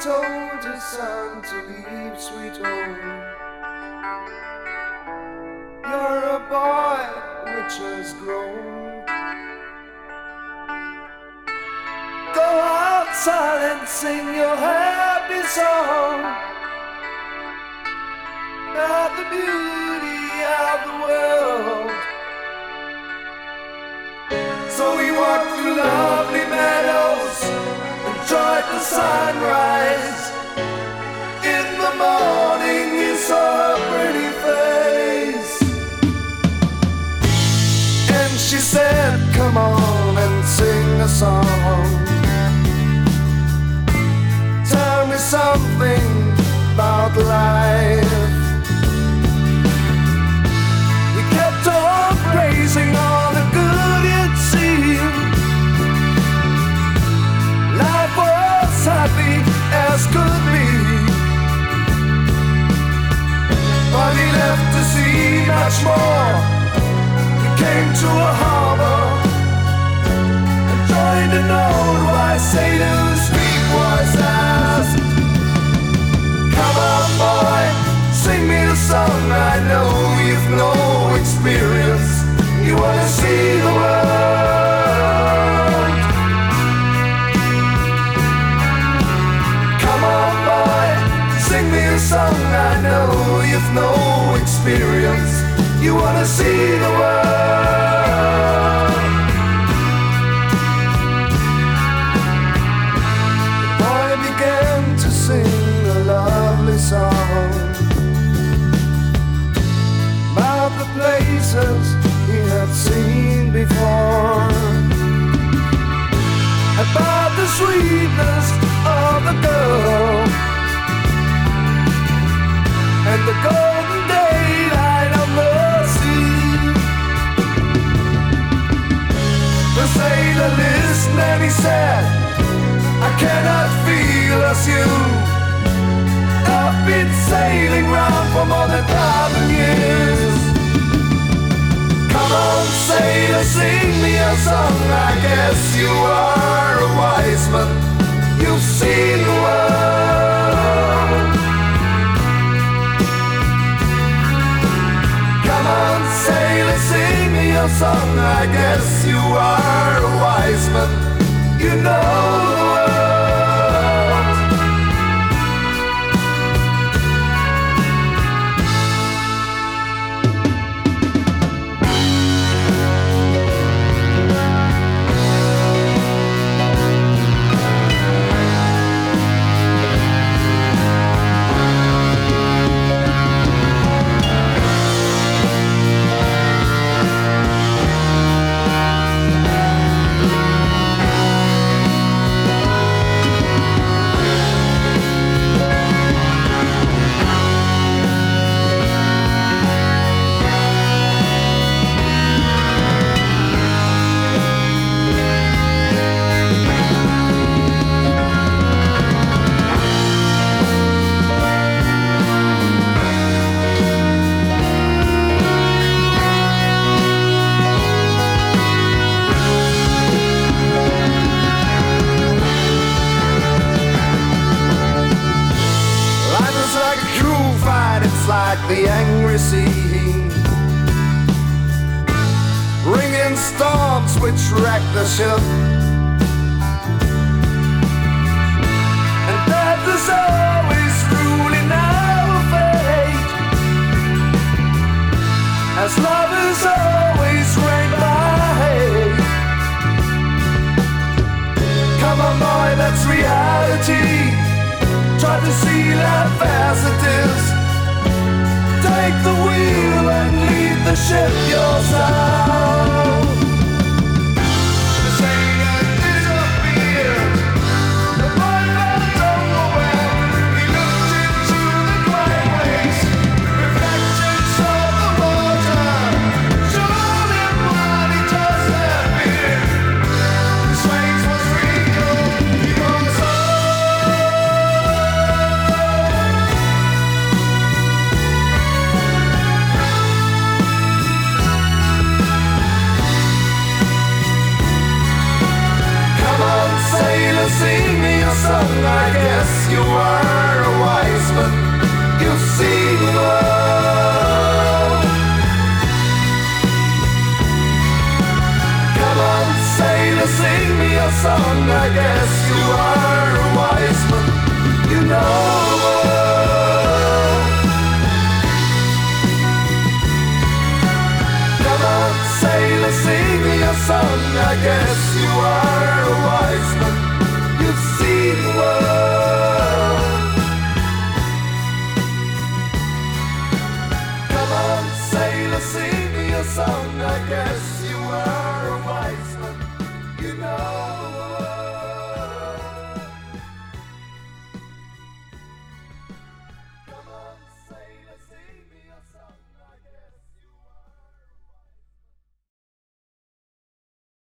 told his son to leave sweet home. You're a boy which has grown. Go outside and sing your happy song about the beauty of the world. So we walked through lovely meadows, enjoyed the sunrise. Come on and sing a song. Tell me something about life. You kept on praising all the good you'd seen. Life was happy as could be. But he left to see much more. He came to a no why say to speak was us Come on by sing me a song. I know you've no experience. You want to see the world. Come on by sing me a song. I know you've no experience. You wanna see the world. Sing me a song. I cannot feel you I've been sailing rough from other parts of years Come say to see me as I guess you are a I guess you are a wise man. You know like the angry sea. Bringing storms which wreck the ship. And death is always ruling our fate. As love is always reigned by hate. Come on, boy, that's reality. Try to see life as it is. Take the wheel and lead the ship yourself. you sing me a song? I guess you are a wise man. You know. Come on, sailor, sing me a song. I guess you are a wise man.